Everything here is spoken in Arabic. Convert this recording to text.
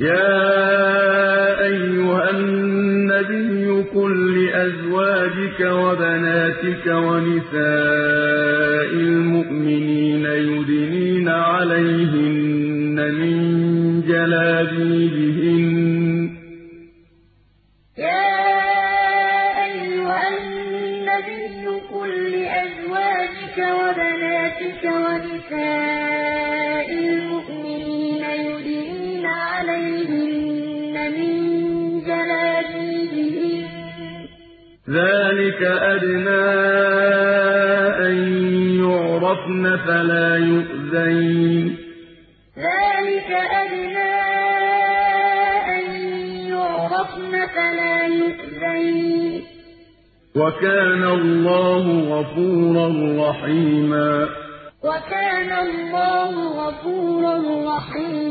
يَا أَيُّهَا النَّبِيُّ قُل لِّأَزْوَاجِكَ وَبَنَاتِكَ وَنِسَاءِ الْمُؤْمِنِينَ يُدْنِينَ عَلَيْهِنَّ مِن جَلَابِيبِهِنَّ ۚ. ذَٰلِكَ أَدْنَىٰ أَن يُعْرَفْنَ فَلَا يُؤْذَيْنَ ۗ. وَكَانَ اللَّهُ غَفُورًا رَّحِيمًا عَلَيْهِنَّ مِن جَلَابِيبِهِنَّ ۚ ذَٰلِكَ أَدْنَىٰ أَن يُعْرَفْنَ فَلَا يُؤْذَيْنَ ۗ. وَكَانَ اللَّهُ غَفُورًا رَّحِيمًا.